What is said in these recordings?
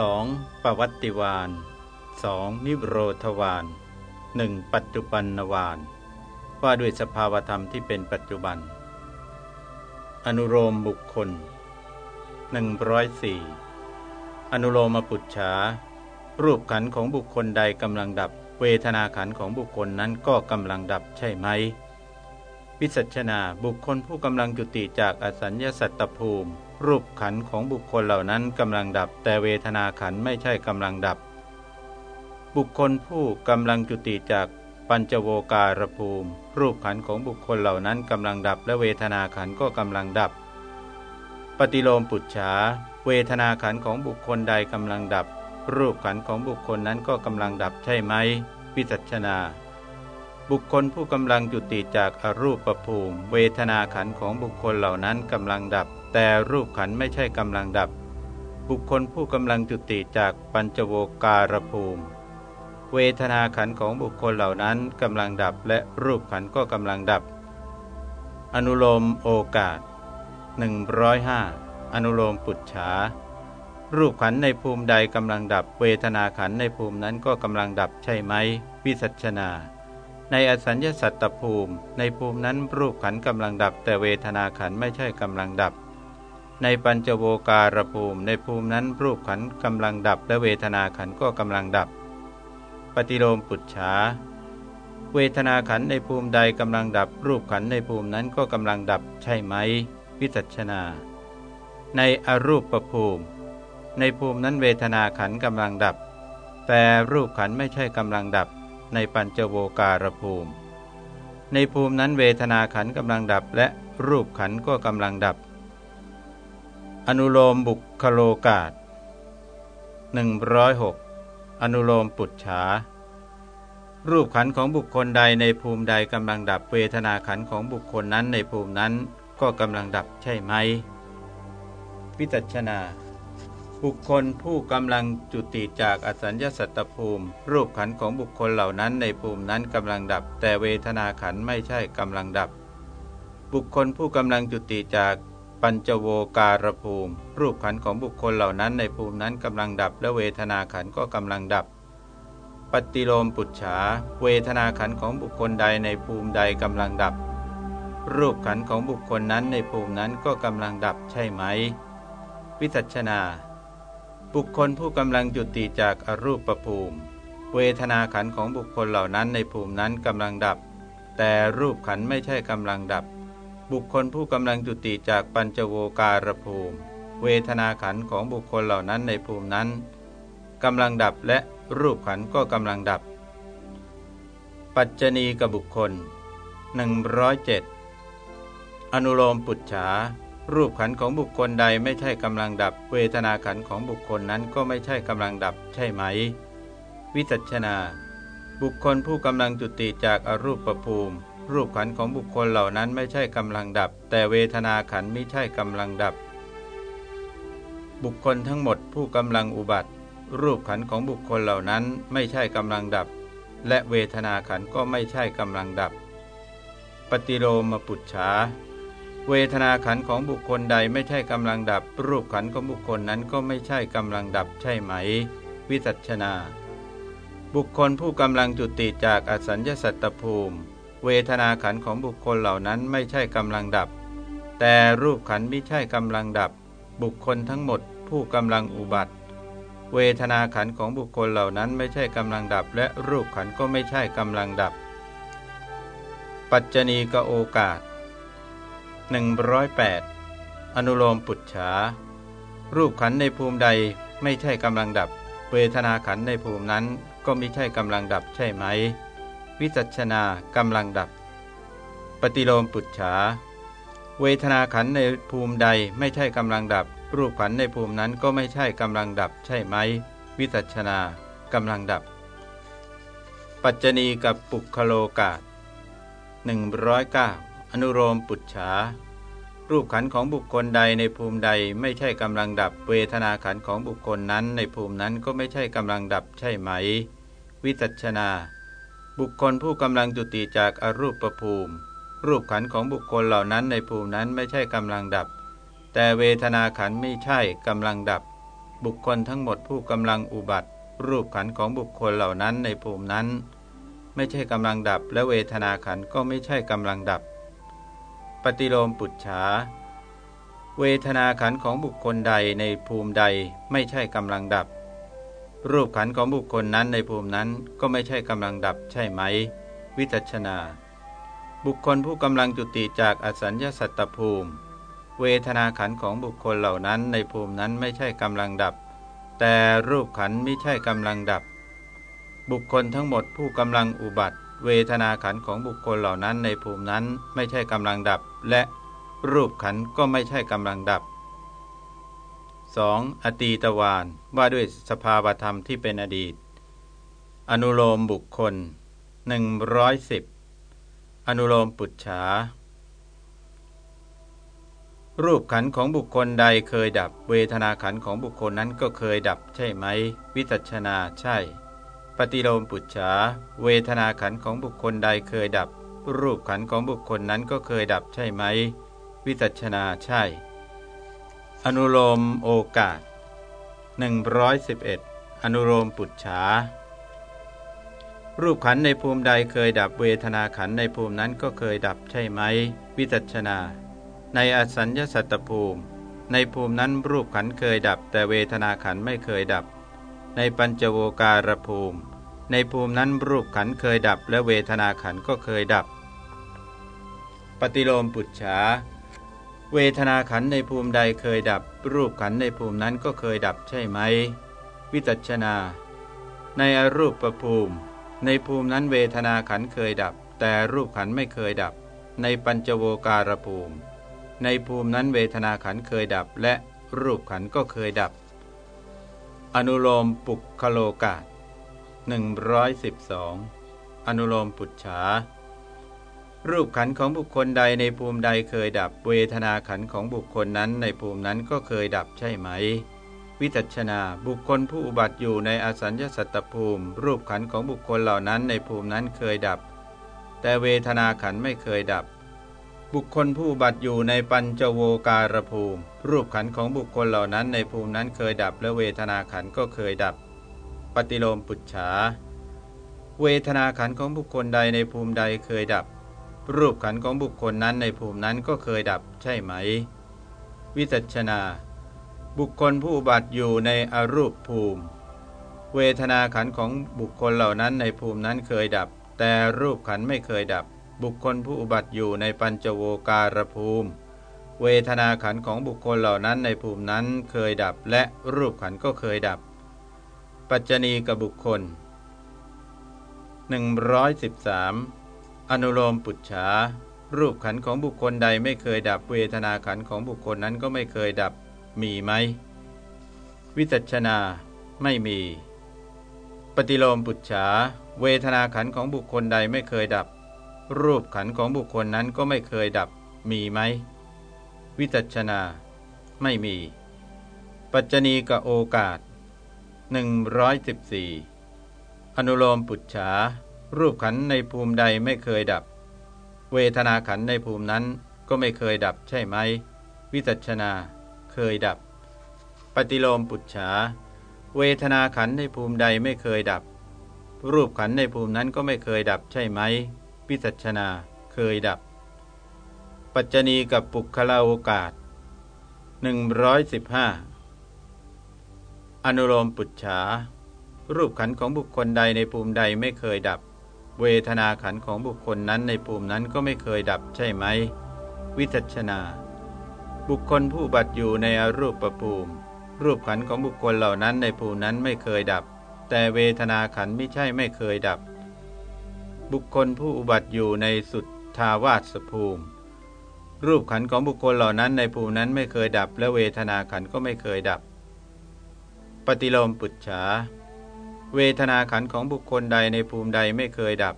2. ปวัตติวาน 2. นิโรธวาน 1. ปัจจุบันวาน ว่าด้วยสภาวธรรมที่เป็นปัจจุบัน อนุโลมบุคคล 104 อนุโลมปุจฉา รูปขันของบุคคลใดกำลังดับ เวทนาขันของบุคคลนั้นก็กำลังดับใช่ไหมวิสัชนาบุคคลผู้กำลังจุติจากอสัญญาสัตตภูมิ รูปขันของบุคคลเหล่านั้นกำลังดับ แต่เวทนาขันไม่ใช่กำลังดับ บุคคลผู้กำลังจุติจากปัญจโวการภูมิ รูปขันของบุคคลเหล่านั้นกำลังดับ และเวทนาขันก็กำลังดับ ปฏิโลมปุจฉาเวทนาขันของบุคคลใดกำลังดับ รูปขันของบุคคลนั้นก็กำลังดับใช่ไหมวิจัชนาบุคคลผู้กำลังจุติจากอรูปภูมิ เวทนาขันของบุคคลเหล่านั้นกำลังดับ แต่รูปขันไม่ใช่กำลังดับ บุคคลผู้กำลังจุติจากปัญจโวการภูมิ เวทนาขันของบุคคลเหล่านั้นกำลังดับและรูปขันก็กำลังดับ อนุโลมโอกาส 105 อนุโลมปุจฉารูปขันในภูมิใดกำลังดับ เวทนาขันในภูมินั้นก็กำลังดับใช่ไหม วิสัชนา ในอสัญญาสัตตภูมิ ในภูมินั้นรูปขันกำลังดับ แต่เวทนาขันไม่ใช่กำลังดับ ในปัญจโวการภูมิ ในภูมินั้นรูปขันกำลังดับ และเวทนาขันก็กำลังดับ ปฏิโลมปุจฉาเวทนาขันในภูมิใดกำลังดับ รูปขันในภูมินั้นก็กำลังดับใช่ไหมวิจัชนา ในอรูปประภูมิ ในภูมินั้นเวทนาขันกำลังดับ แต่รูปขันไม่ใช่กำลังดับ ในปัญจโวการภูมิ ในภูมินั้นเวทนาขันกำลังดับและรูปขันก็กำลังดับ อนุโลมบุคคโลกาศ106 อนุโลมปุจฉา รูปขันของบุคคลใดในภูมิใดกำลังดับเวทนาขันของบุคคลนั้นในภูมินั้นก็กำลังดับใช่ไหมวิจัชนา บุคคลผู้กำลังจุติจากอสัญญาสัตตภูมิ รูปขันของบุคคลเหล่านั้นในภูมินั้นกำลังดับ แต่เวทนาขันไม่ใช่กำลังดับ บุคคลผู้กำลังจุติจาก ปัญจโวการภูมิ รูปขันของบุคคลเหล่านั้นในภูมินั้นกำลังดับ และเวทนาขันก็กำลังดับ ปฏิโลมปุจฉา เวทนาขันของบุคคลใดในภูมิใดกำลังดับ รูปขันของบุคคลนั้นในภูมินั้นก็กำลังดับใช่ไหม วิจัชนา บุคคลผู้กำลังจุติจากอรูปภูมิ เวทนาขันของบุคคลเหล่านั้นในภูมินั้นกำลังดับ แต่รูปขันไม่ใช่กำลังดับ บุคคลผู้กำลังจุติจากปัญจโวการภูมิ เวทนาขันของบุคคลเหล่านั้นในภูมินั้นกำลังดับและรูปขันก็กำลังดับ ปัจจณีกับบุคคล 107 อนุโลมปุจฉา รูปขันของบุคคลใดไม่ใช่กำลังดับ เวทนาขันของบุคคลนั้นก็ไม่ใช่กำลังดับใช่ไหม วิจัชนา บุคคลผู้กำลังจุติจากอรูปภูมิ รูปขันของบุคคลเหล่านั้นไม่ใช่กำลังดับ แต่เวทนาขันไม่ใช่กำลังดับ บุคคลทั้งหมดผู้กำลังอุบัติ รูปขันของบุคคลเหล่านั้นไม่ใช่กำลังดับ และเวทนาขันก็ไม่ใช่กำลังดับ ปฏิโลมปุจฉาเวทนาขันของบุคคลใดไม่ใช่กำลังดับ รูปขันของบุคคลนั้นก็ไม่ใช่กำลังดับใช่ไหม วิจัชนา บุคคลผู้กำลังจุติจากอสัญญาสัตตภูมิ เวทนาขันของบุคคลเหล่านั้นไม่ใช่กำลังดับ แต่รูปขันไม่ใช่กำลังดับ บุคคลทั้งหมด ผู้กำลังอุบัติ เวทนาขันของบุคคลเหล่านั้นไม่ใช่กำลังดับ และรูปขันก็ไม่ใช่กำลังดับ ปัจจณีกโอกาส 108 อนุโลมปุจฉา รูปขันในภูมิใดไม่ใช่กำลังดับ เวทนาขันในภูมินั้นก็ไม่ใช่กำลังดับใช่ไหม วิจัชนากำลังดับ ปฏิโลมปุจฉา เวทนาขันในภูมิใดไม่ใช่กำลังดับ รูปขันในภูมินั้นก็ไม่ใช่กำลังดับ ใช่ไหม วิจัชนากำลังดับ ปัจจณีกับปุคโลกาศ109อนุโลมปุจฉารูปขันของบุคคลใดในภูมิใดไม่ใช่กำลังดับ เวทนาขันของบุคคลนั้นในภูมินั้นก็ไม่ใช่กำลังดับใช่ไหม วิจัชนา บุคคลผู้กำลังจุติจากอรูปภูมิ รูปขันของบุคคลเหล่านั้นในภูมินั้นไม่ใช่กำลังดับ แต่เวทนาขันไม่ใช่กำลังดับ บุคคลทั้งหมดผู้กำลังอุบัติ รูปขันของบุคคลเหล่านั้นในภูมินั้น ไม่ใช่กำลังดับ และเวทนาขันก็ไม่ใช่กำลังดับ ปฏิโลมปุจฉาเวทนาขันของบุคคลใดในภูมิใดไม่ใช่กำลังดับ รูปขันของบุคคลนั้นในภูมินั้นก็ไม่ใช่กำลังดับใช่ไหม วิจัชนา บุคคลผู้กำลังจุติจากอสัญญาสัตตภูมิ เวทนาขันของบุคคลเหล่านั้นในภูมินั้นไม่ใช่กำลังดับ แต่รูปขันไม่ใช่กำลังดับ บุคคลทั้งหมดผู้กำลังอุบัติ เวทนาขันของบุคคลเหล่านั้นในภูมินั้นไม่ใช่กำลังดับ และรูปขันก็ไม่ใช่กำลังดับ 2. อตีตวานว่าด้วยสภาวธรรมที่เป็นอดีต อนุโลมบุคคล 110 อนุโลมปุจฉา รูปขันของบุคคลใดเคยดับ เวทนาขันของบุคคลนั้นก็เคยดับใช่ไหม วิจัชนาใช่ ปฏิโลมปุจฉา เวทนาขันของบุคคลใดเคยดับ รูปขันของบุคคลนั้นก็เคยดับใช่ไหม วิจัชนาใช่ อนุโลมโอกาส 111 อนุโลมปุจฉา รูปขันในภูมิใดเคยดับเวทนาขันในภูมินั้นก็เคยดับใช่ไหม วิจัชนา ในอสัญญสัตตภูมิ ในภูมินั้นรูปขันเคยดับ แต่เวทนาขันไม่เคยดับ ในปัญจโวการภูมิ ในภูมินั้นรูปขันเคยดับ และเวทนาขันก็เคยดับ ปฏิโลมปุจฉา เวทนาขันในภูมิใดเคยดับ รูปขันในภูมินั้นก็เคยดับใช่ไหม วิจัชนา ในอรูปประภูมิ ในภูมินั้นเวทนาขันเคยดับ แต่รูปขันไม่เคยดับ ในปัญจโวการภูมิ ในภูมินั้นเวทนาขันเคยดับ และรูปขันก็เคยดับ อนุโลมปุกคโลกา112 อนุโลมปุจฉา รูปขันของบุคคลใดในภูมิใดเคยดับเวทนาขันของบุคคลนั้นในภูมินั้นก็เคยดับใช่ไหม วิจัชนาบุคคลผู้อุบัติอยู่ในอสัญญาสัตตภูมิ รูปขันของบุคคลเหล่านั้นในภูมินั้นเคยดับ แต่เวทนาขันไม่เคยดับ บุคคลผู้บัติอยู่ในปัญจโวการภูมิ รูปขันของบุคคลเหล่านั้นในภูมินั้นเคยดับ และเวทนาขันก็เคยดับ ปฏิโลมปุจฉาเวทนาขันของบุคคลใดในภูมิใดเคยดับ รูปขันของบุคคลนั้นในภูมินั้นก็เคยดับใช่ไหม วิจัชนา บุคคลผู้บัติอยู่ในอรูปภูมิ เวทนาขันของบุคคลเหล่านั้นในภูมินั้นเคยดับ แต่รูปขันไม่เคยดับ บุคคลผู้อุบัติอยู่ในปัญจโวการภูมิ เวทนาขันของบุคคลเหล่านั้นในภูมินั้นเคยดับ และรูปขันก็เคยดับ ปัจจณีกับบุคคล113 อนุโลมปุจฉารูปขันของบุคคลใดไม่เคยดับเวทนาขันของบุคคลนั้นก็ไม่เคยดับมีไหม วิจัชนาไม่มี ปฏิโลมปุจฉาเวทนาขันของบุคคลใดไม่เคยดับ รูปขันของบุคคลนั้นก็ไม่เคยดับมีไหม วิจัชนาไม่มี ปัจจณีกับโอกาส 114 อนุโลมปุจฉา รูปขันในภูมิใดไม่เคยดับ เวทนาขันในภูมินั้นก็ไม่เคยดับใช่ไหม วิจัชนา เคยดับ ปฏิโลมปุจฉา เวทนาขันในภูมิใดไม่เคยดับ รูปขันในภูมินั้นก็ไม่เคยดับใช่ไหม วิจัชนา เคยดับ ปัจจณีกับปุคละโอกาส 115 อนุโลมปุจฉา รูปขันของบุคคลใดในภูมิใดไม่เคยดับ เวทนาขันของบุคคลนั้นในภูมินั้นก็ไม่เคยดับใช่ไหม วิจัชนา บุคคลผู้บัตอยู่ในอรูปประภูมิ รูปขันของบุคคลเหล่านั้นในภูมินั้นไม่เคยดับ แต่เวทนาขันไม่ใช่ไม่เคยดับ บุคคลผู้อุบัติอยู่ในสุดทาวาสภูมิ รูปขันของบุคคลเหล่านั้นในภูมินั้นไม่เคยดับ และเวทนาขันก็ไม่เคยดับ ปฏิโลมปุจฉา เวทนาขันของบุคคลใดในภูมิใดไม่เคยดับ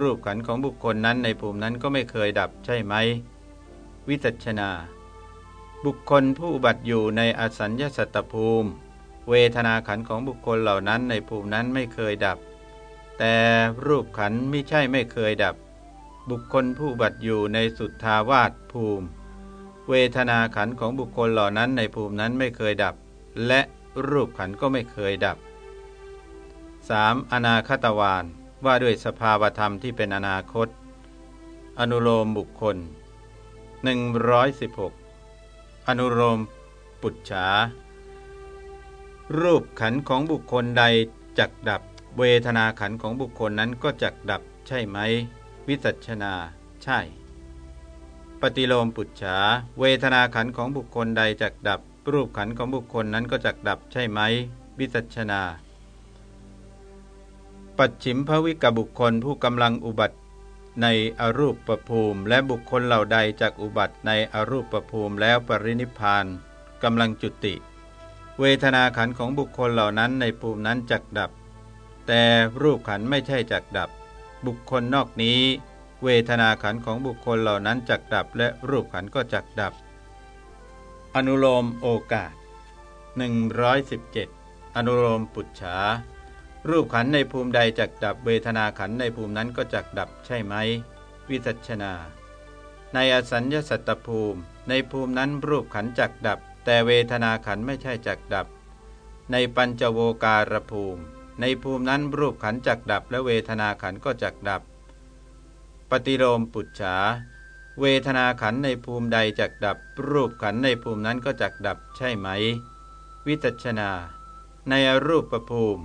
รูปขันของบุคคลนั้นในภูมินั้นก็ไม่เคยดับใช่ไหม วิจัชนา บุคคลผู้บัติอยู่ในอสัญญาสัตตภูมิ เวทนาขันของบุคคลเหล่านั้นในภูมินั้นไม่เคยดับ แต่รูปขันไม่ใช่ไม่เคยดับ บุคคลผู้บัติอยู่ในสุทธาวาสภูมิ เวทนาขันของบุคคลเหล่านั้นในภูมินั้นไม่เคยดับ และรูปขันก็ไม่เคยดับ 3. อนาคตวานว่าด้วยสภาวธรรมที่เป็นอนาคต อนุโลมบุคคล 116 อนุโลมปุจฉา รูปขันของบุคคลใดจักดับ เวทนาขันของบุคคลนั้นก็จักดับใช่ไหม วิสัชนา ใช่ ปฏิโลมปุจฉา เวทนาขันของบุคคลใดจักดับ รูปขันของบุคคลนั้นก็จักดับใช่ไหม วิสัชนา ปัจฉิมภวิกบุคคลผู้กำลังอุบัติในอรูปประภูมิ และบุคคลเหล่าใดจากอุบัติในอรูปประภูมิแล้วปรินิพานกำลังจุติ เวทนาขันของบุคคลเหล่านั้นในภูมินั้นจักดับ แต่รูปขันไม่ใช่จักดับ บุคคลนอกนี้ เวทนาขันของบุคคลเหล่านั้นจักดับ และรูปขันก็จักดับ อนุโลมโอกาส 117 อนุโลมปุจฉา รูปขันในภูมิใดจักดับเวทนาขันในภูมินั้นก็จักดับใช่ไหม วิจัชนา ในอสัญญสัตตภูมิ ในภูมินั้นรูปขันจักดับ แต่เวทนาขันไม่ใช่จักดับ ในปัญจโวการภูมิ ในภูมินั้นรูปขันจักดับและเวทนาขันก็จักดับ ปฏิโลมปุจฉา เวทนาขันในภูมิใดจักดับ รูปขันในภูมินั้นก็จักดับใช่ไหม วิจัชนา ในอรูปประภูมิ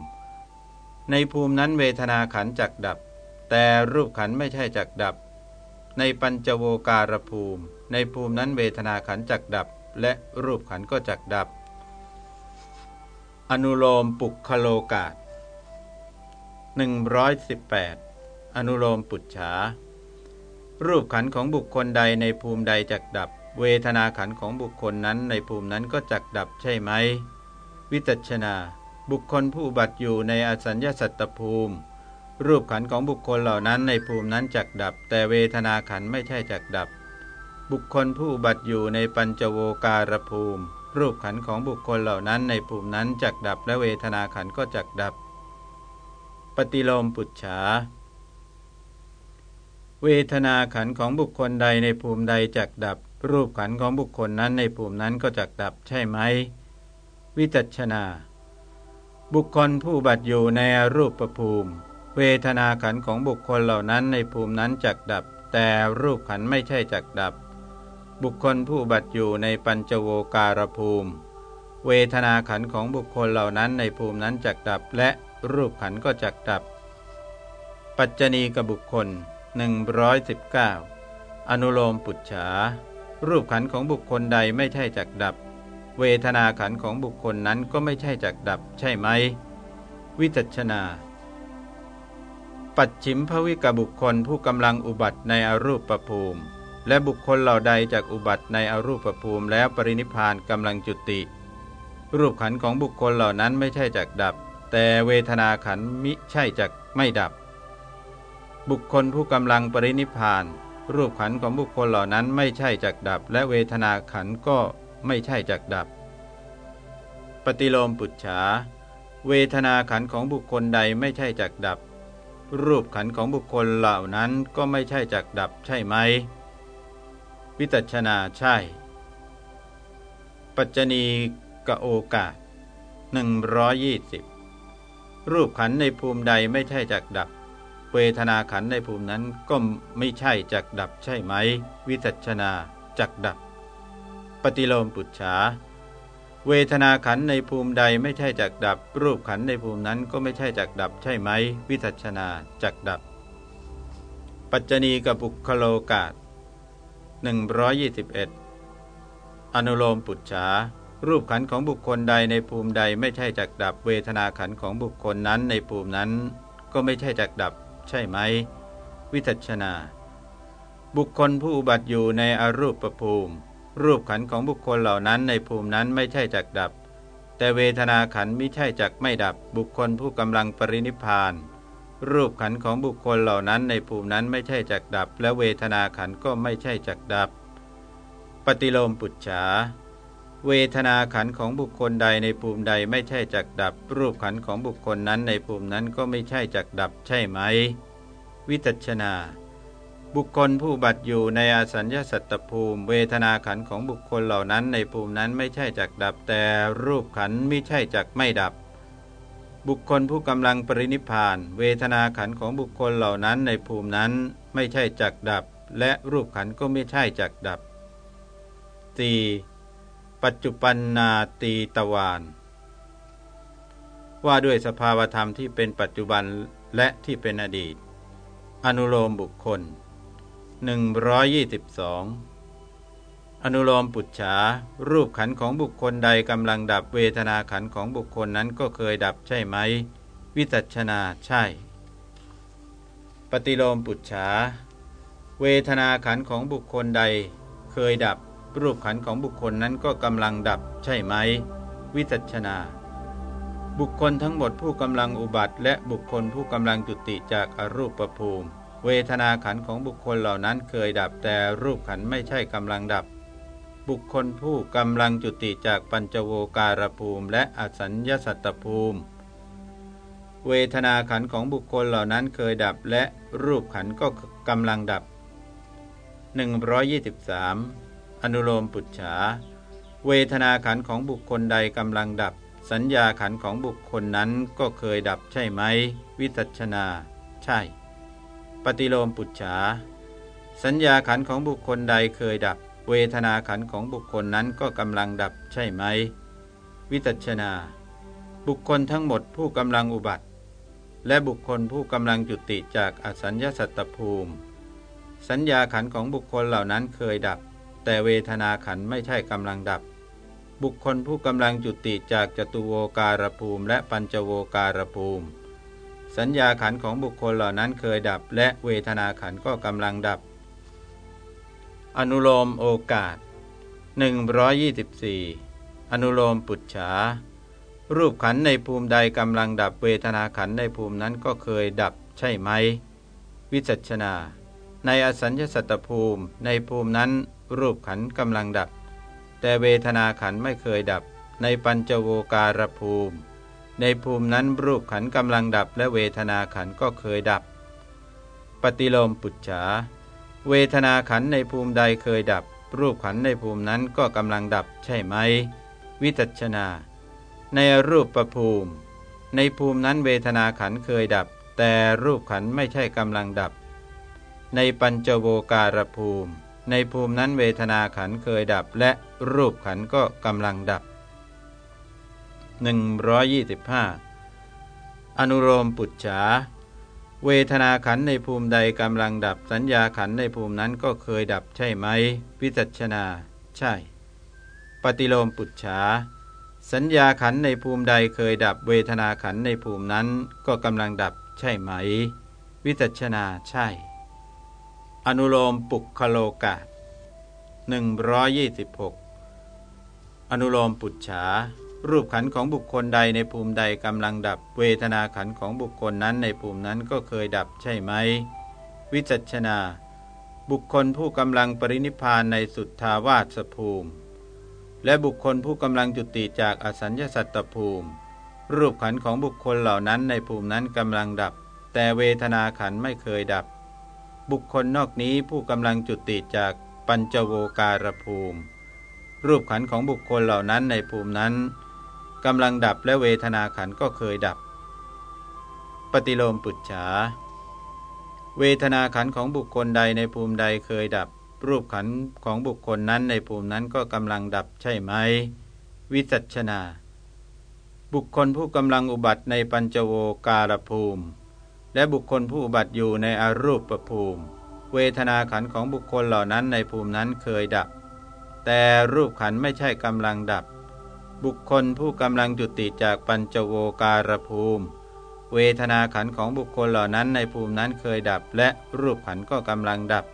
ในภูมินั้นเวทนาขันจักดับ แต่รูปขันไม่ใช่จักดับ ในปัญจโวการภูมิ ในภูมินั้นเวทนาขันจักดับ และรูปขันก็จักดับ อนุโลมปุคโลกาศ118 อนุโลมปุจฉา รูปขันของบุคคลใดในภูมิใดจักดับ เวทนาขันของบุคคลนั้นในภูมินั้นก็จักดับใช่ไหม วิตัชนา บุคคลผู้บัติอยู่ในอสัญญาสัตตภูมิ รูปขันของบุคคลเหล่านั้นในภูมินั้นจักดับ แต่เวทนาขันไม่ใช่จักดับ บุคคลผู้บัติอยู่ในปัญจโวการภูมิ รูปขันของบุคคลเหล่านั้นในภูมินั้นจักดับ และเวทนาขันก็จักดับ ปฏิโลมปุจฉาเวทนาขันของบุคคลใดในภูมิใดจักดับ รูปขันของบุคคลนั้นในภูมินั้นก็จักดับใช่ไหม วิจัชนา บุคคลผู้บัติอยู่ในรูปประภูมิ เวทนาขันของบุคคลเหล่านั้นในภูมินั้นจักดับ แต่รูปขันไม่ใช่จักดับ บุคคลผู้บัตอยู่ในปัญจโวการภูมิ เวทนาขันของบุคคลเหล่านั้นในภูมินั้นจักดับ และรูปขันก็จักดับ ปัจจณีกับบุคคล 119 อนุโลมปุจฉารูปขันของบุคคลใดไม่ใช่จักดับ เวทนาขันของบุคคลนั้นก็ไม่ใช่จักดับใช่ไหม วิจัชนา ปัจฉิมภวิกบุคคลผู้กำลังอุบัติในอรูปประภูมิ และบุคคลเหล่าใดจากอุบัติในอรูปประภูมิแล้วปรินิพานกำลังจุติ รูปขันของบุคคลเหล่านั้นไม่ใช่จักดับ แต่เวทนาขันมิใช่จักไม่ดับ บุคคลผู้กำลังปรินิพาน รูปขันของบุคคลเหล่านั้นไม่ใช่จักดับ และเวทนาขันก็ ไม่ใช่จักดับ ปฏิโลมปุจฉา เวทนาขันของบุคคลใดไม่ใช่จักดับ รูปขันของบุคคลเหล่านั้นก็ไม่ใช่จักดับใช่ไหม วิตัชนาใช่ ปัจจณีกโอกาส120 รูปขันในภูมิใดไม่ใช่จักดับ เวทนาขันในภูมินั้นก็ไม่ใช่จักดับใช่ไหม วิตัชนาจักดับ ฏิโลมปุจฉา เวทนาขันในภูมิใดไม่ใช่จักดับ รูปขันในภูมินั้นก็ไม่ใช่จักดับใช่ไหม วิทัชนาจักดับ ปัจจณีกับปุคโลกาศ121 อนุโลมปุจฉา รูปขันของบุคคลใดในภูมิใดไม่ใช่จักดับ เวทนาขันของบุคคลนั้นในภูมินั้น ก็ไม่ใช่จักดับ ใช่ไหม วิทัชนา บุคคลผู้อุบัติอยู่ในอรูปประภูมิ รูปขันของบุคคลเหล่านั้นในภูมินั้นไม่ใช่จักดับ แต่เวทนาขันไม่ใช่จักไม่ดับ บุคคลผู้กำลังปรินิพานรูปขันของบุคคลเหล่านั้นในภูมินั้นไม่ใช่จักดับ และเวทนาขันก็ไม่ใช่จักดับ ปฏิโลมปุจฉา เวทนาขันของบุคคลใดในภูมิใดไม่ใช่จักดับ รูปขันของบุคคลนั้นในภูมินั้นก็ไม่ใช่จักดับ ใช่ไหม วิตัชนา บุคคลผู้บัติอยู่ในอสัญญาสัตตภูมิ เวทนาขันของบุคคลเหล่านั้นในภูมินั้นไม่ใช่จักดับ แต่รูปขันไม่ใช่จักไม่ดับ บุคคลผู้กำลังปรินิพาน เวทนาขันของบุคคลเหล่านั้นในภูมินั้นไม่ใช่จักดับ และรูปขันก็ไม่ใช่จักดับตีปัจจุปันนาตีตวานว่าด้วยสภาวธรรมที่เป็นปัจจุบันและที่เป็นอดีต อนุโลมบุคคล 122 อนุโลมปุจฉา รูปขันของบุคคลใดกำลังดับเวทนาขันของบุคคลนั้นก็เคยดับใช่ไหม วิจัชนาใช่ ปฏิโลมปุจฉา เวทนาขันของบุคคลใด เคยดับ รูปขันของบุคคลนั้นก็กำลังดับใช่ไหม วิจัชนา บุคคลทั้งหมดผู้กำลังอุบัติ และบุคคลผู้กำลังจุติจากอรูปภูมิ เวทนาขันของบุคคลเหล่านั้นเคยดับแต่รูปขันไม่ใช่กำลังดับ บุคคลผู้กำลังจุติจากปัญจโวการภูมิ และอสัญญสัตตภูมิ เวทนาขันของบุคคลเหล่านั้นเคยดับและรูปขันก็กำลังดับ 123 อนุโลมปุจฉา เวทนาขันของบุคคลใดกำลังดับ สัญญาขันของบุคคลนั้นก็เคยดับใช่ไหม วิจัชนา ใช่ ปฏิโลมปุจฉา สัญญาขันของบุคคลใดเคยดับ เวทนาขันของบุคคลนั้นก็กำลังดับใช่ไหม วิจัชนา บุคคลทั้งหมดผู้กำลังอุบัติ และบุคคลผู้กำลังจุติจากอสัญญาสัตตภูมิ สัญญาขันของบุคคลเหล่านั้นเคยดับ แต่เวทนาขันไม่ใช่กำลังดับ บุคคลผู้กำลังจุติจากจตุโวการภูมิ และปัญจโวการภูมิ สัญญาขันของบุคคลเหล่านั้นเคยดับ และเวทนาขันก็กำลังดับ อนุโลมโอกาส 124 อนุโลมปุจฉา รูปขันในภูมิใดกำลังดับ เวทนาขันในภูมินั้นก็เคยดับ ใช่ไหม วิจัชนา ในอสัญญสัตตภูมิ ในภูมินั้น รูปขันกำลังดับ แต่เวทนาขันไม่เคยดับ ในปัญจโวการภูมิ ในภูมินั้นรูปขันกำลังดับและเวทนาขันก็เคยดับ ปฏิโลมปุจฉา เวทนาขันในภูมิใดเคยดับ รูปขันในภูมินั้นก็กำลังดับใช่ไหม วิจัชนา ในรูปประภูมิ ในภูมินั้นเวทนาขันเคยดับ แต่รูปขันไม่ใช่กำลังดับ ในปัญจโวการภูมิ ในภูมินั้นเวทนาขันเคยดับและรูปขันก็กำลังดับ 125 อนุโลมปุจฉา เวทนาขันในภูมิใดกำลังดับสัญญาขันในภูมินั้นก็เคยดับใช่ไหม วิจัชนา ใช่ ปฏิโลมปุจฉา สัญญาขันในภูมิใดเคยดับเวทนาขันในภูมินั้นก็กำลังดับใช่ไหม วิจัชนาใช่ อนุโลมปุคโลกา126 อนุโลมปุจฉา รูปขันของบุคคลใดในภูมิใดกำลังดับ เวทนาขันของบุคคลนั้นในภูมินั้นก็เคยดับใช่ไหม วิจัชนา บุคคลผู้กำลังปรินิพานในสุทธาวาสภูมิ และบุคคลผู้กำลังจุติจากอสัญญาสัตตภูมิ รูปขันของบุคคลเหล่านั้นในภูมินั้นกำลังดับ แต่เวทนาขันไม่เคยดับ บุคคลนอกนี้ผู้กำลังจุติจากปัญจโวการภูมิ รูปขันของบุคคลเหล่านั้นในภูมินั้น กำลังดับและเวทนาขันก็เคยดับ ปฏิโลมปุจฉา เวทนาขันของบุคคลใดในภูมิใดเคยดับ รูปขันของบุคคลนั้นในภูมินั้นก็กำลังดับใช่ไหม วิจัชนา บุคคลผู้กำลังอุบัติในปัญจโวการภูมิ และบุคคลผู้อุบัติอยู่ในอรูปประภูมิ เวทนาขันของบุคคลเหล่านั้นในภูมินั้นเคยดับ แต่รูปขันไม่ใช่กำลังดับ บุคคลผู้กำลังจุติจากปัญจโวการภูมิ เวทนาขันของบุคคลเหล่านั้นในภูมินั้นเคยดับ และรูปขันก็กำลังดับ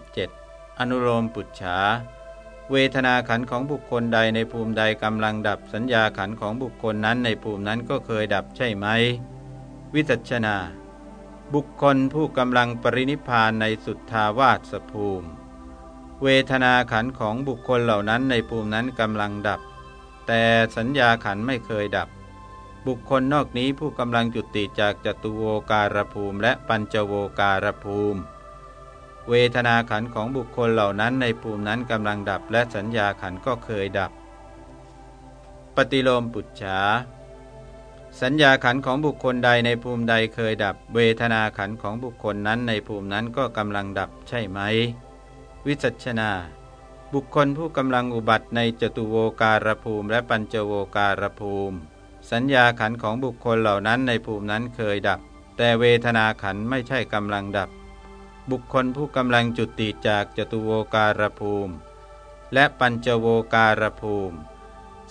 127 อนุโลมปุจฉาเวทนาขันของบุคคลใดในภูมิใดกำลังดับ สัญญาขันของบุคคลนั้นในภูมินั้นก็เคยดับใช่ไหม วิจัชนา บุคคลผู้กำลังปรินิพานในสุทธาวาสภูมิ เวทนาขันของบุคคลเหล่านั้นในภูมินั้นกำลังดับ แต่สัญญาขันไม่เคยดับ บุคคลนอกนี้ผู้กำลังจุติจากจตุโวการภูมิและปัญจโวการภูมิ เวทนาขันของบุคคลเหล่านั้นในภูมินั้นกำลังดับ และสัญญาขันก็เคยดับ ปฏิโลมปุจฉาสัญญาขันของบุคคลใดในภูมิใดเคยดับ เวทนาขันของบุคคลนั้นในภูมินั้นก็กำลังดับใช่ไหม วิจัชนา บุคคลผู้กำลังอุบัติในจตุโวการภูมิและปัญจโวการภูมิ สัญญาขันของบุคคลเหล่านั้นในภูมินั้นเคยดับ แต่เวทนาขันไม่ใช่กำลังดับ บุคคลผู้กำลังจุติจากจตุโวการภูมิ และปัญจโวการภูมิ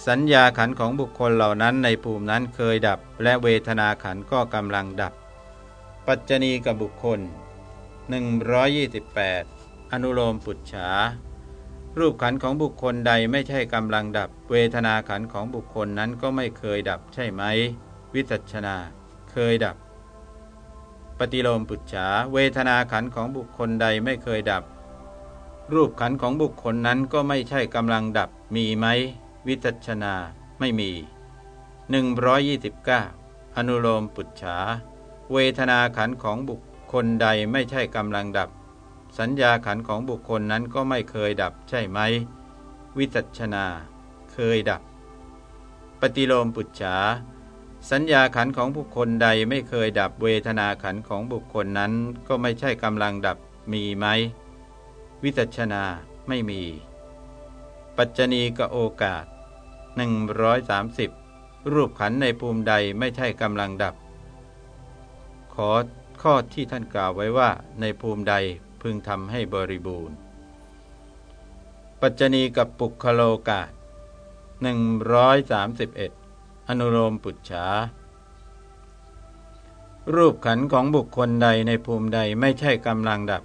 สัญญาขันของบุคคลเหล่านั้นในภูมินั้นเคยดับ และเวทนาขันก็กำลังดับ ปัจจณีกับบุคคล 128 อนุโลมปุจฉา รูปขันของบุคคลใดไม่ใช่กำลังดับ เวทนาขันของบุคคลนั้นก็ไม่เคยดับใช่ไหม วิจัชนา เคยดับ ปฏิโลมปุจฉา เวทนาขันของบุคคลใดไม่เคยดับ รูปขันของบุคคลนั้นก็ไม่ใช่กำลังดับ มีไหม วิจัชนา ไม่มี 129 อนุโลมปุจฉา เวทนาขันของบุคคลใดไม่ใช่กำลังดับ สัญญาขันของบุคคลนั้นก็ไม่เคยดับใช่ไหม วิจัชนา เคยดับ ปฏิโลมปุจฉา สัญญาขันของบุคคลใดไม่เคยดับเวทนาขันของบุคคลนั้นก็ไม่ใช่กำลังดับมีไหม วิจัชนาไม่มี ปัจจณีกโอกาส 130 รูปขันในภูมิใดไม่ใช่กำลังดับ ขอข้อที่ท่านกล่าวไว้ว่าในภูมิใด พึงทำให้บริบูรณ์ ปัจจณีกับปุคโลกา131 อนุโลมปุจฉารูปขันของบุคคลใดในภูมิใดไม่ใช่กำลังดับ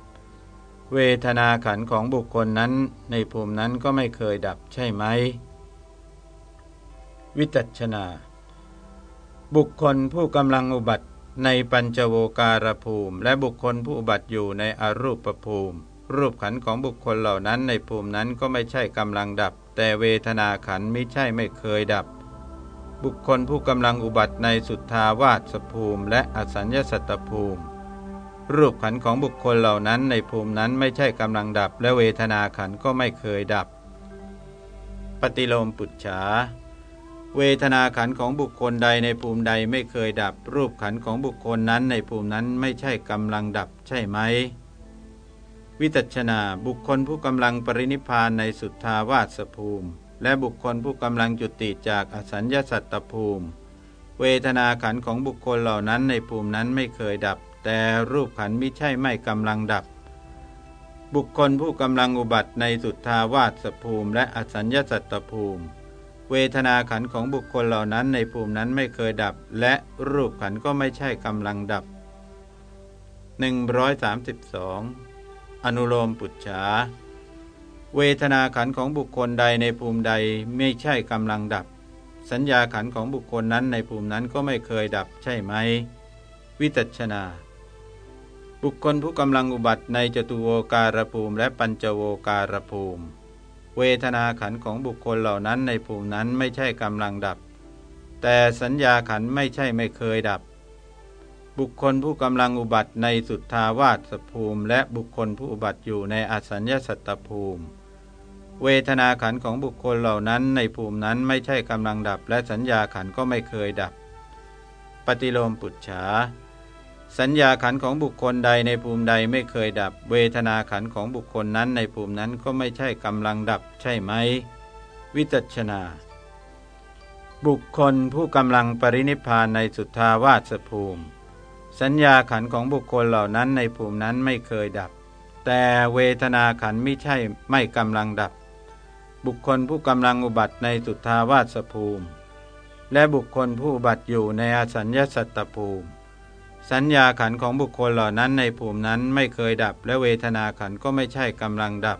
เวทนาขันของบุคคลนั้นในภูมินั้นก็ไม่เคยดับใช่ไหม วิจัชนา บุคคลผู้กำลังอุบัติ ในปัญจโวการภูมิ และบุคคลผู้อุบัติอยู่ในอรูปภูมิ รูปขันของบุคคลเหล่านั้นในภูมินั้นก็ไม่ใช่กำลังดับ แต่เวทนาขันไม่ใช่ไม่เคยดับ บุคคลผู้กำลังอุบัติในสุทธาวาสภูมิ และอสัญญสัตตภูมิ รูปขันของบุคคลเหล่านั้นในภูมินั้นไม่ใช่กำลังดับ และเวทนาขันก็ไม่เคยดับ ปฏิโลมปุจฉา เวทนาขันของบุคคลใดในภูมิใดไม่เคยดับ รูปขันของบุคคลนั้นในภูมินั้นไม่ใช่กำลังดับใช่ไหม วิตัชนาบุคคลผู้กำลังปรินิพานในสุทธาวาสภูมิ และบุคคลผู้กำลังจุติจากอสัญญาสัตตภูมิ เวทนาขันของบุคคลเหล่านั้นในภูมินั้นไม่เคยดับ แต่รูปขันไม่ใช่ไม่กำลังดับบุคคลผู้กำลังอุบัติในสุทธาวาสภูมิ และอสัญญาสัตตภูมิ เวทนาขันของบุคคลเหล่านั้นในภูมินั้นไม่เคยดับ และรูปขันก็ไม่ใช่กำลังดับ 132 อนุโลมปุจฉาเวทนาขันของบุคคลใดในภูมิใดไม่ใช่กำลังดับ สัญญาขันของบุคคลนั้นในภูมินั้นก็ไม่เคยดับใช่ไหม วิตัชนา บุคคลผู้กำลังอุบัติในจตุโวการภูมิและปัญจโวการภูมิ เวทนาขันของบุคคลเหล่านั้นในภูมินั้นไม่ใช่กำลังดับ แต่สัญญาขันไม่ใช่ไม่เคยดับ บุคคลผู้กำลังอุบัติในสุทธาวาสภูมิ และบุคคลผู้อุบัติอยู่ในอสัญญาสัตตภูมิ เวทนาขันของบุคคลเหล่านั้นในภูมินั้นไม่ใช่กำลังดับ และสัญญาขันก็ไม่เคยดับ ปฏิโลมปุจฉา สัญญาขันของบุคคลใดในภูมิใดไม่เคยดับ เวทนาขันของบุคคลนั้นในภูมินั้นก็ไม่ใช่กำลังดับใช่ไหม วิจัชนา บุคคลผู้กำลังปรินิพานในสุทธาวาสภูมิ สัญญาขันของบุคคลเหล่านั้นในภูมินั้นไม่เคยดับ แต่เวทนาขันไม่ใช่ไม่กำลังดับ บุคคลผู้กำลังอุบัติในสุทธาวาสภูมิ และบุคคลผู้อุบัติอยู่ในอสัญญาสัตตภูมิ สัญญาขันของบุคคลเหล่านั้นในภูมินั้นไม่เคยดับ และเวทนาขันก็ไม่ใช่กำลังดับ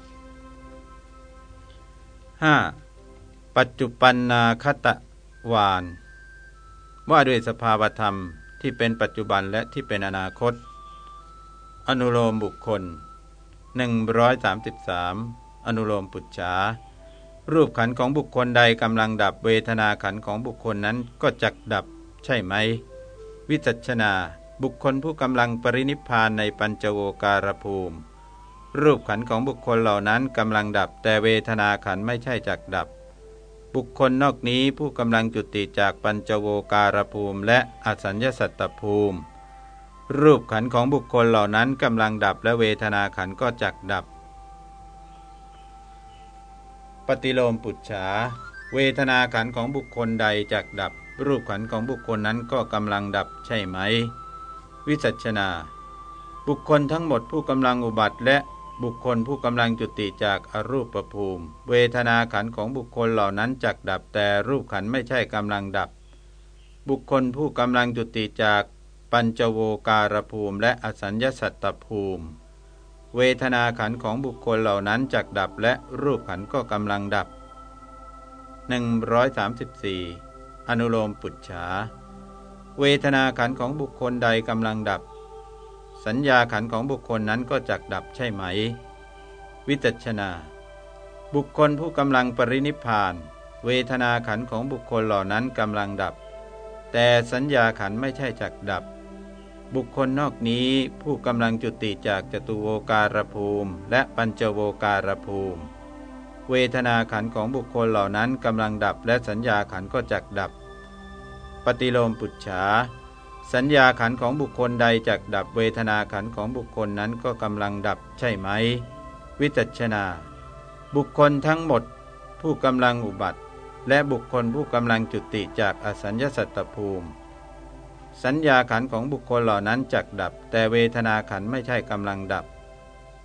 5. ปัจจุปันนาคตะวานว่าด้วยสภาวธรรมที่เป็นปัจจุบันและที่เป็นอนาคต อนุโลมบุคคล 133 อนุโลมปุจฉารูปขันของบุคคลใดกำลังดับเวทนาขันของบุคคลนั้นก็จักดับ ใช่ไหม วิจัชนา บุคคลผู้กำลังปรินิพานในปัญจโวการภูมิ รูปขันของบุคคลเหล่านั้นกำลังดับ แต่เวทนาขันไม่ใช่จักดับ บุคคลนอกนี้ผู้กำลังจุติจากปัญจโวการภูมิ และอสัญญสัตตภูมิ รูปขันของบุคคลเหล่านั้นกำลังดับและเวทนาขันก็จักดับ ปฏิโลมปุจฉาเวทนาขันของบุคคลใดจักดับ รูปขันของบุคคลนั้นก็กำลังดับใช่ไหม วิจัชนา บุคคลทั้งหมดผู้กำลังอุบัติและบุคคลผู้กำลังจุติจากอรูปภูมิ เวทนาขันของบุคคลเหล่านั้นจักดับแต่รูปขันไม่ใช่กำลังดับ บุคคลผู้กำลังจุติจากปัญจโวการภูมิ และอสัญญสัตตภูมิ เวทนาขันของบุคคลเหล่านั้นจักดับและรูปขันก็กำลังดับ 134 อนุโลมปุจฉา เวทนาขันของบุคคลใดกำลังดับ สัญญาขันของบุคคลนั้นก็จักดับใช่ไหม วิจัชนา บุคคลผู้กำลังปรินิพาน เวทนาขันของบุคคลเหล่านั้นกำลังดับ แต่สัญญาขันไม่ใช่จักดับ บุคคลนอกนี้ผู้กำลังจุติจากจตุโวการภูมิ และปัญจโวการภูมิ เวทนาขันของบุคคลเหล่านั้นกำลังดับ และสัญญาขันก็จักดับ ปฏิโลมปุจฉา สัญญาขันของบุคคลใดจักดับเวทนาขันของบุคคลนั้นก็กำลังดับใช่ไหม วิจัชนา บุคคลทั้งหมด ผู้กำลังอุบัติ และบุคคลผู้กำลังจุติจากอสัญญสัตตภูมิ สัญญาขันของบุคคลเหล่านั้นจักดับ แต่เวทนาขันไม่ใช่กำลังดับ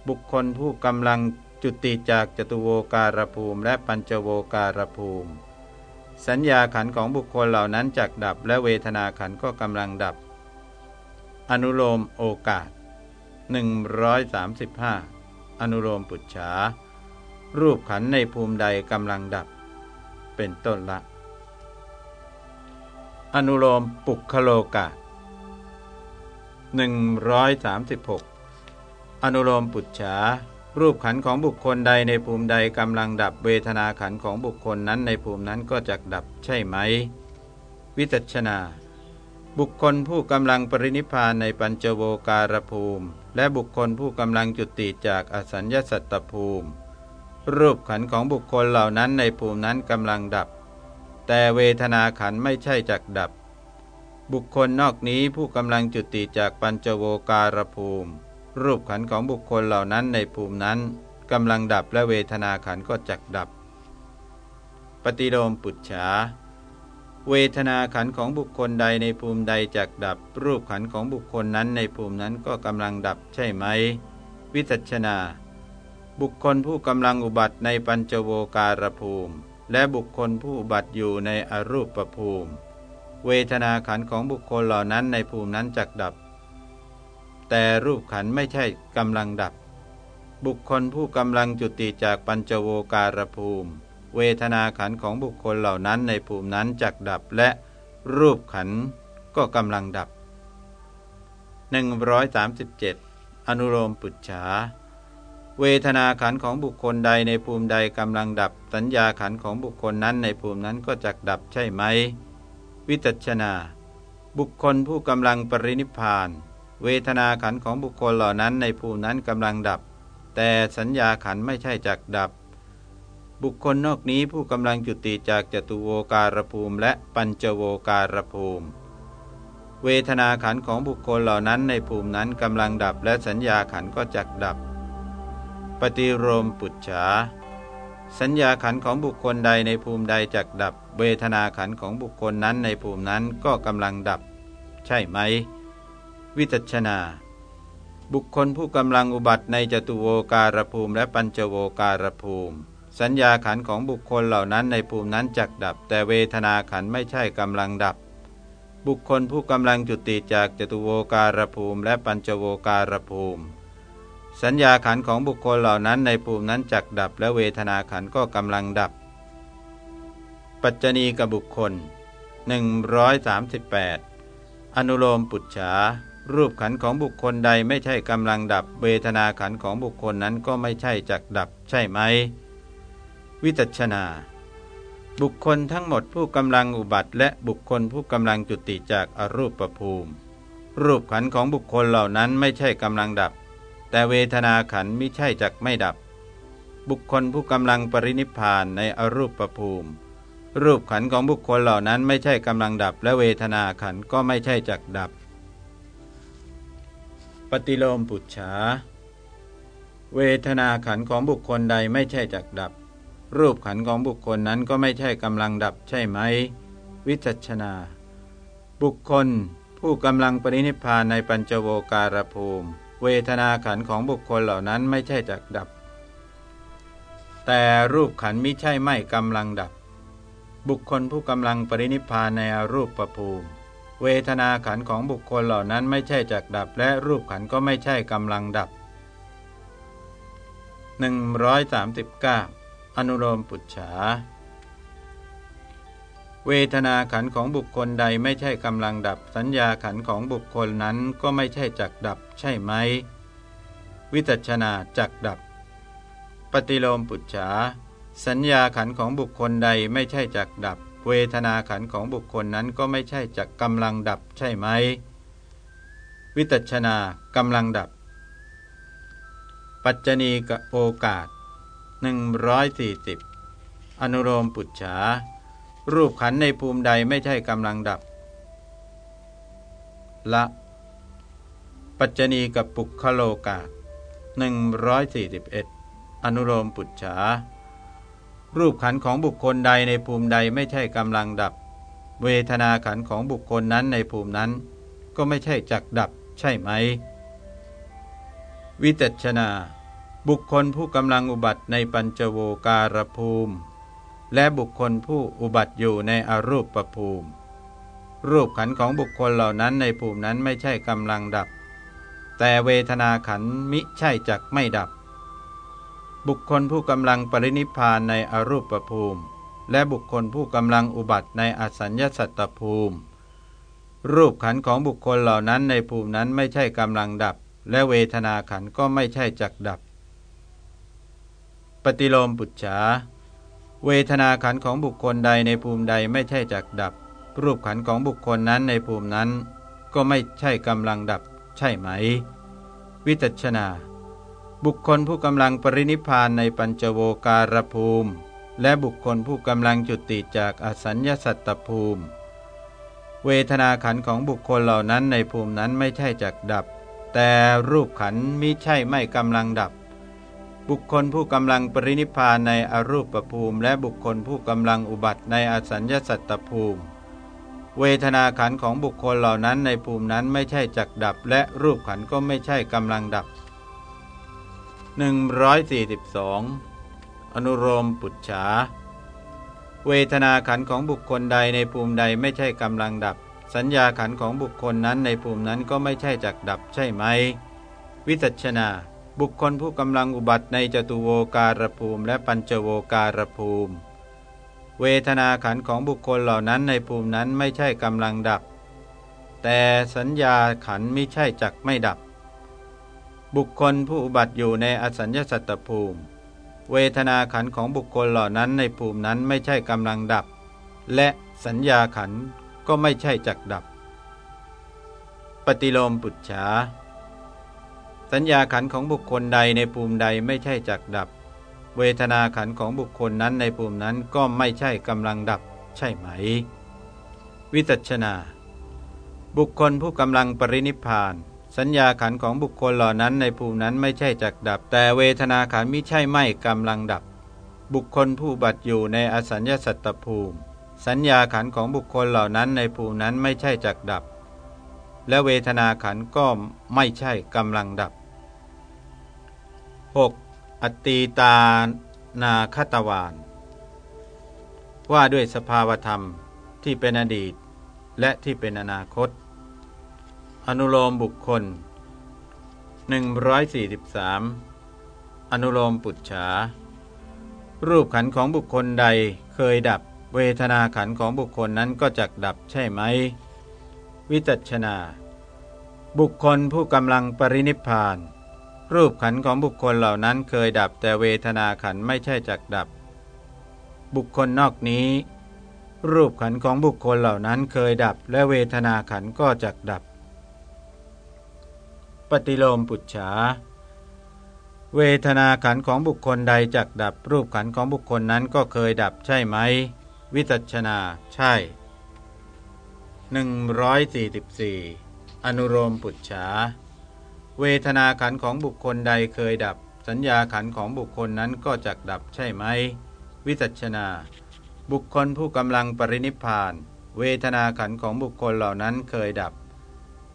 บุคคลผู้กำลังจุติจากจตุโวการภูมิ และปัญจโวการภูมิ สัญญาขันของบุคคลเหล่านั้นจักดับและเวทนาขันก็กำลังดับ อนุโลมโอกาส 135 อนุโลมปุจฉา รูปขันในภูมิใดกำลังดับ เป็นต้นละ อนุโลมปุคโลกาส136 อนุโลมปุจฉา รูปขันของบุคคลใดในภูมิใดกำลังดับเวทนาขันของบุคคลนั้นในภูมินั้นก็จะดับใช่ไหม วิจัชนา บุคคลผู้กำลังปรินิพานในปัญจโวการภูมิ และบุคคลผู้กำลังจุติจากอสัญญาสัตตภูมิ รูปขันของบุคคลเหล่านั้นในภูมินั้นกำลังดับ แต่เวทนาขันไม่ใช่จักดับ บุคคลนอกนี้ผู้กำลังจุติจากปัญจโวการภูมิ รูปขันของบุคคลเหล่านั้นในภูมินั้นกำลังดับและเวทนาขันก็จักดับ ปฏิโลมปุจฉา เวทนาขันของบุคคลใดในภูมิใดจักดับ รูปขันของบุคคลนั้นในภูมินั้นก็กำลังดับใช่ไหม วิจัชนา บุคคลผู้กำลังอุบัติในปัญจโวการภูมิ และบุคคลผู้อุบัติอยู่ในอรูปภูมิ เวทนาขันของบุคคลเหล่านั้นในภูมินั้นจักดับ แต่รูปขันไม่ใช่กำลังดับ บุคคลผู้กำลังจุติจากปัญจโวการภูมิ เวทนาขันของบุคคลเหล่านั้นในภูมินั้นจักดับและรูปขันก็กำลังดับ 137 อนุโลมปุจฉาเวทนาขันของบุคคลใดในภูมิใดกำลังดับ สัญญาขันของบุคคลนั้นในภูมินั้นก็จักดับใช่ไหม วิจัชนา บุคคลผู้กำลังปรินิพาน เวทนาขันของบุคคลเหล่านั้นในภูมินั้นกำลังดับ แต่สัญญาขันไม่ใช่จักดับ บุคคลนอกนี้ผู้กำลังจุติจากจตุโวการภูมิและปัญจโวการภูมิ เวทนาขันของบุคคลเหล่านั้นในภูมินั้นกำลังดับ และสัญญาขันก็จักดับ ปฏิโรมปุจฉาสัญญาขันของบุคคลใดในภูมิใดจักดับ เวทนาขันของบุคคลนั้นในภูมินั้นก็กำลังดับ ใช่ไหม วิจัชนา บุคคลผู้กำลังอุบัติในจตุโวการภูมิและปัญจโวการภูมิ สัญญาขันของบุคคลเหล่านั้นในภูมินั้นจักดับ แต่เวทนาขันไม่ใช่กำลังดับ บุคคลผู้กำลังจุติจากจตุโวการภูมิและปัญจโวการภูมิ สัญญาขันของบุคคลเหล่านั้นในภูมินั้นจักดับ และเวทนาขันก็กำลังดับ ปัจจณีกับบุคคล 138 อนุโลมปุจฉา รูปขันของบุคคลใดไม่ใช่กำลังดับ เวทนาขันของบุคคลนั้นก็ไม่ใช่จักดับ ใช่ไหม วิจัชนา บุคคลทั้งหมดผู้กำลังอุบัติ และบุคคลผู้กำลังจุติจากอรูปประภูมิ รูปขันของบุคคลเหล่านั้นไม่ใช่กำลังดับ แต่เวทนาขันไม่ใช่จักไม่ดับ บุคคลผู้กำลังปรินิพานในอรูปประภูมิ รูปขันของบุคคลเหล่านั้นไม่ใช่กำลังดับ และเวทนาขันก็ไม่ใช่จักดับ ปฏิโลมปุจฉา เวทนาขันของบุคคลใดไม่ใช่จักดับ รูปขันของบุคคลนั้นก็ไม่ใช่กำลังดับใช่ไหม วิจัชนา บุคคล ผู้กำลังปรินิพานในปัญจโวการภูมิ เวทนาขันของบุคคลเหล่านั้นไม่ใช่จักดับ แต่รูปขันไม่ใช่ไม่กำลังดับ บุคคลผู้กำลังปรินิพานในอรูปประภูมิ เวทนาขันของบุคคลเหล่านั้นไม่ใช่จักดับ และรูปขันก็ไม่ใช่กำลังดับ 139 อนุโลมปุจฉา เวทนาขันของบุคคลใดไม่ใช่กำลังดับ สัญญาขันของบุคคลนั้นก็ไม่ใช่จักดับ ใช่ไหม วิจัชนาจักดับ ปฏิโลมปุจฉา สัญญาขันของบุคคลใดไม่ใช่จักดับ เวทนาขันของบุคคลนั้นก็ไม่ใช่จักำลังดับใช่ไหม วิจัชนากำลังดับ ปัจจณีกโอกาส 140 อนุโลมปุจฉา รูปขันในภูมิใดไม่ใช่กำลังดับ ละ ปัจจณีกับปุคโลกาส141 อนุโลมปุจฉา รูปขันของบุคคลใดในภูมิใดไม่ใช่กำลังดับ เวทนาขันของบุคคลนั้นในภูมินั้น ก็ไม่ใช่จักดับ ใช่ไหม วิจัชนา บุคคลผู้กำลังอุบัติในปัญจโวการภูมิ และบุคคลผู้อุบัติอยู่ในอรูปประภูมิ รูปขันของบุคคลเหล่านั้นในภูมินั้นไม่ใช่กำลังดับ แต่เวทนาขันมิใช่จักไม่ดับ บุคคลผู้กำลังปรินิพานในอรูปประภูมิ และบุคคลผู้กำลังอุบัติในอสัญญาสัตตภูมิ รูปขันของบุคคลเหล่านั้นในภูมินั้นไม่ใช่กำลังดับ และเวทนาขันก็ไม่ใช่จักดับ ปฏิโลมปุจฉาเวทนาขันของบุคคลใดในภูมิใดไม่ใช่จักดับ รูปขันของบุคคลนั้นในภูมินั้น ก็ไม่ใช่กำลังดับ ใช่ไหม วิตัชนา บุคคลผู้กำลังปรินิพานในปัญจโวการภูมิ และบุคคลผู้กำลังจุติจากอสัญญาสัตตภูมิ เวทนาขันของบุคคลเหล่านั้นในภูมินั้นไม่ใช่จักดับ แต่รูปขันมิใช่ไม่กำลังดับ บุคคลผู้กำลังปรินิพานในอรูปภูมิ และบุคคลผู้กำลังอุบัติในอสัญญาสัตตภูมิ เวทนาขันของบุคคลเหล่านั้นในภูมินั้นไม่ใช่จักดับ และรูปขันก็ไม่ใช่กำลังดับ 142 อนุโลมปุจฉา เวทนาขันของบุคคลใดในภูมิใดไม่ใช่กำลังดับ สัญญาขันของบุคคลนั้นในภูมินั้นก็ไม่ใช่จักดับใช่ไหม วิจัชนาบุคคลผู้กำลังอุบัติในจตุโวการภูมิ และปัญจโวการภูมิ เวทนาขันของบุคคลเหล่านั้นในภูมินั้นไม่ใช่กำลังดับ แต่สัญญาขันไม่ใช่จักไม่ดับ บุคคลผู้อุบัติอยู่ในอสัญญาสัตตภูมิ เวทนาขันของบุคคลเหล่านั้นในภูมินั้นไม่ใช่กำลังดับ และสัญญาขันก็ไม่ใช่จักดับ ปฏิโลมปุจฉาสัญญาขันของบุคคลใดในภูมิใดไม่ใช่จักดับ เวทนาขันของบุคคลนั้นในภูมินั้นก็ไม่ใช่กำลังดับ ใช่ไหม วิจัชนา บุคคลผู้กำลังปรินิพาน สัญญาขันของบุคคลเหล่านั้นในภูมินั้นไม่ใช่จักดับ แต่เวทนาขันไม่ใช่ไม่กำลังดับ บุคคลผู้บัตอยู่ในอสัญญาสัตตภูมิ สัญญาขันของบุคคลเหล่านั้นในภูมินั้นไม่ใช่จักดับ และเวทนาขันก็ไม่ใช่กำลังดับ 6. อตีตานาคตวานว่าด้วยสภาวธรรมที่เป็นอดีต และที่เป็นอนาคต อนุโลมบุคคล 143 อนุโลมปุจฉา รูปขันของบุคคลใดเคยดับ เวทนาขันของบุคคลนั้นก็จักดับใช่ไหม วิจัชนา บุคคลผู้กำลังปรินิพาน รูปขันของบุคคลเหล่านั้นเคยดับ แต่เวทนาขันไม่ใช่จักดับ บุคคลนอกนี้ รูปขันของบุคคลเหล่านั้นเคยดับ และเวทนาขันก็จักดับ ปฏิโลมปุจฉา เวทนาขันของบุคคลใดจักดับรูปขันของบุคคลนั้นก็เคยดับใช่ไหม วิจัชนาใช่ 144 อนุโลมปุจฉา เวทนาขันของบุคคลใดเคยดับ สัญญาขันของบุคคลนั้นก็จักดับใช่ไหม วิจัชนา บุคคลผู้กำลังปรินิพาน เวทนาขันของบุคคลเหล่านั้นเคยดับ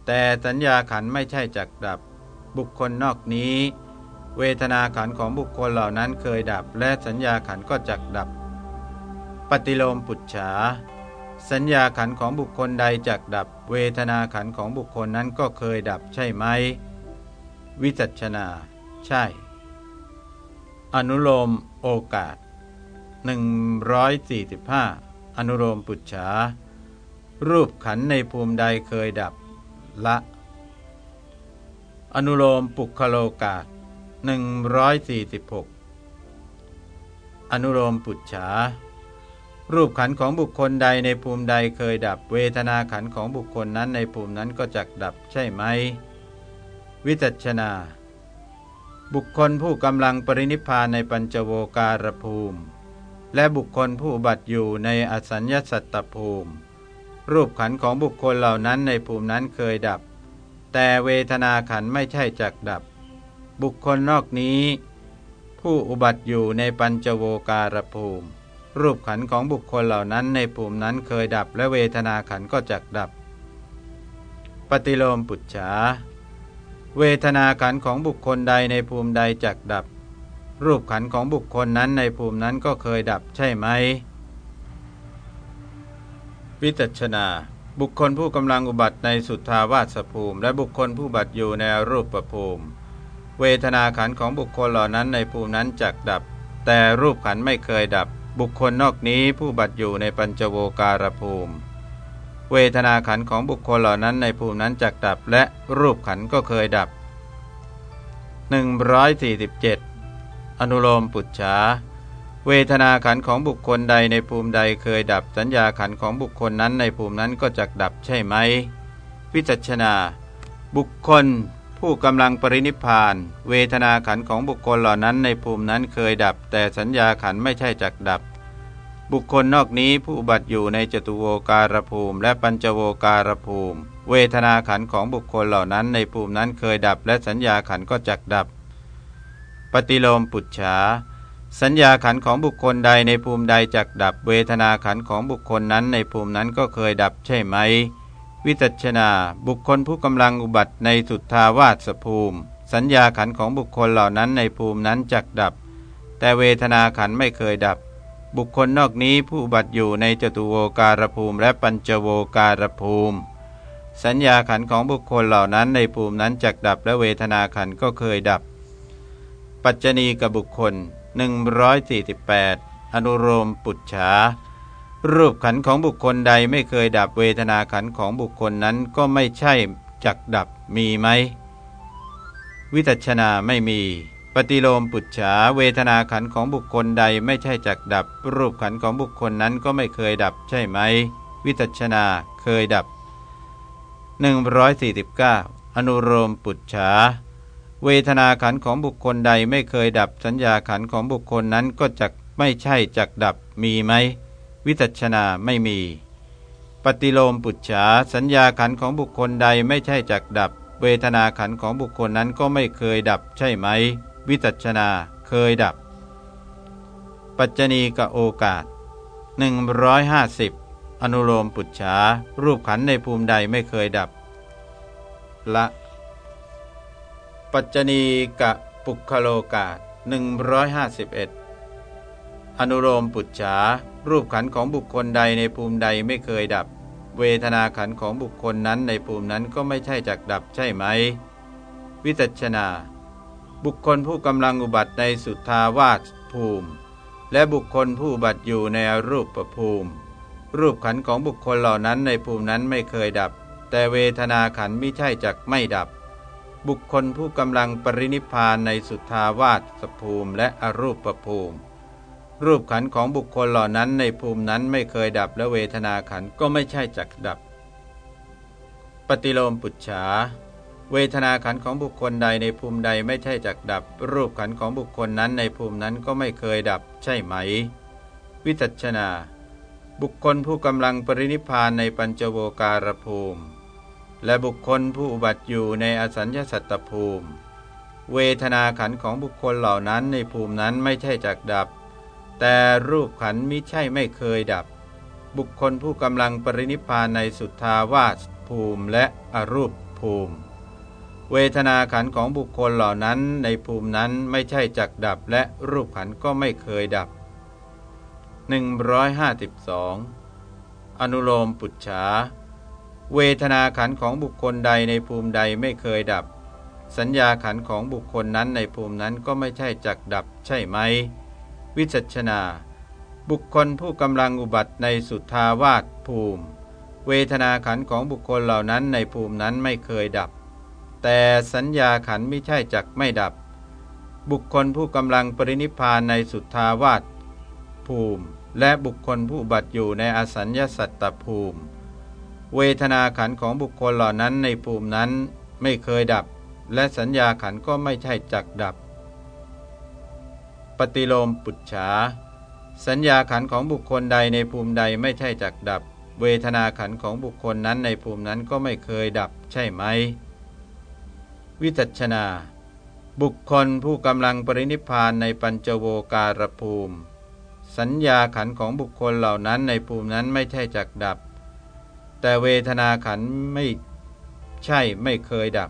แต่สัญญาขันไม่ใช่จักดับ บุคคลนอกนี้ เวทนาขันของบุคคลเหล่านั้นเคยดับ และสัญญาขันก็จักดับ ปฏิโลมปุจฉา สัญญาขันของบุคคลใดจักดับ เวทนาขันของบุคคลนั้นก็เคยดับใช่ไหม วิจัชนา ใช่ อนุโลมโอกาส 145 อนุโลมปุจฉารูปขันในภูมิใดเคยดับ ละ อนุโลมปุคโลกาส146 อนุโลมปุจฉา รูปขันของบุคคลใดในภูมิใดเคยดับเวทนาขันของบุคคลนั้นในภูมินั้นก็จักดับใช่ไหม วิจัชนา บุคคลผู้กำลังปรินิพานในปัญจโวการภูมิ และบุคคลผู้บัตอยู่ในอสัญญสัตตภูมิ รูปขันของบุคคลเหล่านั้นในภูมินั้นเคยดับ แต่เวทนาขันไม่ใช่จักดับ บุคคลนอกนี้ ผู้อุบัติอยู่ในปัญจโวการภูมิ รูปขันของบุคคลเหล่านั้นในภูมินั้นเคยดับ และเวทนาขันก็จักดับ ปฏิโลมปุจฉาเวทนาขันของบุคคลใดในภูมิใดจักดับ รูปขันของบุคคลนั้นในภูมินั้นก็เคยดับใช่ไหม วิจัชนา บุคคลผู้กำลังอุบัติในสุทธาวาสภูมิ และบุคคลผู้บัติอยู่ในรูปประภูมิ เวทนาขันของบุคคลเหล่านั้นในภูมินั้นจักดับ แต่รูปขันไม่เคยดับ บุคคลนอกนี้ผู้บัติอยู่ในปัญจโวการภูมิ เวทนาขันของบุคคลเหล่านั้นในภูมินั้นจักดับ และรูปขันก็เคยดับ 147 อนุโลมปุจฉา เวทนาขันของบุคคลใดในภูมิใดเคยดับสัญญาขันของบุคคลนั้นในภูมินั้นก็จักดับใช่ไหมวิจัชนา บุคคล ผู้กำลังปรินิพาน เวทนาขันของบุคคลเหล่านั้นในภูมินั้นเคยดับ แต่สัญญาขันไม่ใช่จักดับ บุคคลนอกนี้ผู้บัติอยู่ในจตุโวการภูมิ และปัญจโวการภูมิ เวทนาขันของบุคคลเหล่านั้นในภูมินั้นเคยดับ และสัญญาขันก็จักดับ ปฏิโลมปุจฉา สัญญาขันของบุคคลใดในภูมิใดจักดับเวทนาขันของบุคคลนั้นในภูมินั้นก็เคยดับใช่ไหม วิจัชนา บุคคลผู้กำลังอุบัติในสุทธาวาสภูมิ สัญญาขันของบุคคลเหล่านั้นในภูมินั้นจักดับ แต่เวทนาขันไม่เคยดับ บุคคลนอกนี้ผู้บัติอยู่ในจตุโวการภูมิ และปัญจโวการภูมิ สัญญาขันของบุคคลเหล่านั้นในภูมินั้นจักดับและเวทนาขันก็เคยดับ ปัจจณีกับบุคคล 148 อนุโลมปุจฉารูปขันของบุคคลใดไม่เคยดับเวทนาขันของบุคคลนั้นก็ไม่ใช่จักดับมีไหม วิจัชนาไม่มี ปฏิโลมปุจฉาเวทนาขันของบุคคลใดไม่ใช่จักดับ รูปขันของบุคคลนั้นก็ไม่เคยดับใช่ไหม วิจัชนาเคยดับ 149 อนุโลมปุจฉา เวทนาขันของบุคคลใดไม่เคยดับสัญญาขันของบุคคลนั้นก็จักไม่ใช่จักดับมีไหม วิจัชนาไม่มี ปฏิโลมปุจฉาสัญญาขันของบุคคลใดไม่ใช่จักดับ เวทนาขันของบุคคลนั้นก็ไม่เคยดับใช่ไหม วิตัชนาเคยดับ ปัจจณีกโอกาส 150 อนุโลมปุจฉารูปขันในภูมิใดไม่เคยดับ ละ ปัจจณีกะปุคโลกาส151 อนุโลมปุจฉารูปขันของบุคคลใดในภูมิใดไม่เคยดับ เวทนาขันของบุคคลนั้นในภูมินั้นก็ไม่ใช่จักดับใช่ไหม วิตัชนา บุคคลผู้กำลังอุบัติในสุทธาวาสภูมิ และบุคคลผู้บัติอยู่ในรูปประภูมิ รูปขันของบุคคลเหล่านั้นในภูมินั้นไม่เคยดับ แต่เวทนาขันไม่ใช่จักไม่ดับ บุคคลผู้กำลังปรินิพานในสุทาวาสภูมิและอรูปประภูมิ รูปขันของบุคคลเหล่านั้นในภูมินั้นไม่เคยดับและเวทนาขันก็ไม่ใช่จักดับ ปฏิโลมปุจฉา เวทนาขันของบุคคลใดในภูมิใดไม่ใช่จักดับ รูปขันของบุคคลนั้นในภูมินั้นก็ไม่เคยดับ ใช่ไหม วิจัชนา บุคคลผู้กำลังปรินิพานในปัญจโวการภูมิ และบุคคลผู้อุบัติอยู่ในอสัญญาสัตตภูมิ เวทนาขันของบุคคลเหล่านั้นในภูมินั้นไม่ใช่จักดับ แต่รูปขันมิใช่ไม่เคยดับ บุคคลผู้กำลังปรินิพานในสุทธาวาสภูมิและอรูปภูมิ เวทนาขันของบุคคลเหล่านั้นในภูมินั้นไม่ใช่จักดับ และรูปขันก็ไม่เคยดับ 152 อนุโลมปุจฉา เวทนาขันของบุคคลใดในภูมิใดไม่เคยดับ สัญญาขันของบุคคลนั้นในภูมินั้นก็ไม่ใช่จักดับใช่ไหม วิจัชนา บุคคลผู้กำลังอุบัติในสุทธาวาสภูมิ เวทนาขันของบุคคลเหล่านั้นในภูมินั้นไม่เคยดับ แต่สัญญาขันไม่ใช่จักไม่ดับ บุคคลผู้กำลังปรินิพานในสุทธาวาสภูมิ และบุคคลผู้บัติอยู่ในอสัญญาสัตตภูมิ เวทนาขันของบุคคลเหล่านั้นในภูมินั้นไม่เคยดับ และสัญญาขันก็ไม่ใช่จักดับ ปฏิโลมปุจฉา สัญญาขันของบุคคลใดในภูมิใดไม่ใช่จักดับ เวทนาขันของบุคคลนั้นในภูมินั้นก็ไม่เคยดับ ใช่ไหม วิจัชนาบุคคลผู้กำลังปรินิพานในปัญจโวการภูมิ สัญญาขันของบุคคลเหล่านั้นในภูมินั้นไม่ใช่จักดับ แต่เวทนาขันไม่ใช่ไม่เคยดับ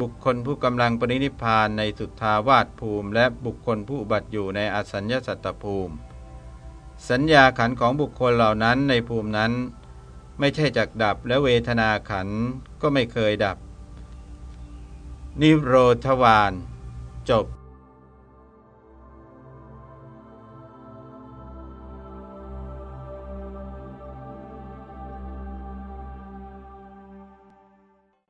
บุคคลผู้กำลังปรินิพานในสุทธาวาสภูมิ และบุคคลผู้บัติอยู่ในอสัญญาสัตตภูมิ สัญญาขันของบุคคลเหล่านั้นในภูมินั้น ไม่ใช่จักดับและเวทนาขันก็ไม่เคยดับ นิโรธวานจบ